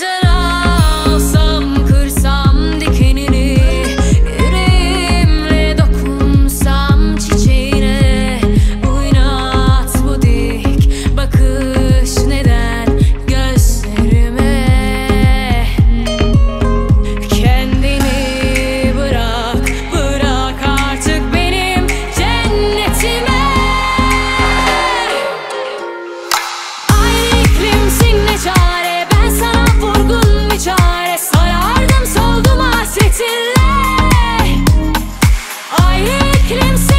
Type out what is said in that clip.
written Клянусь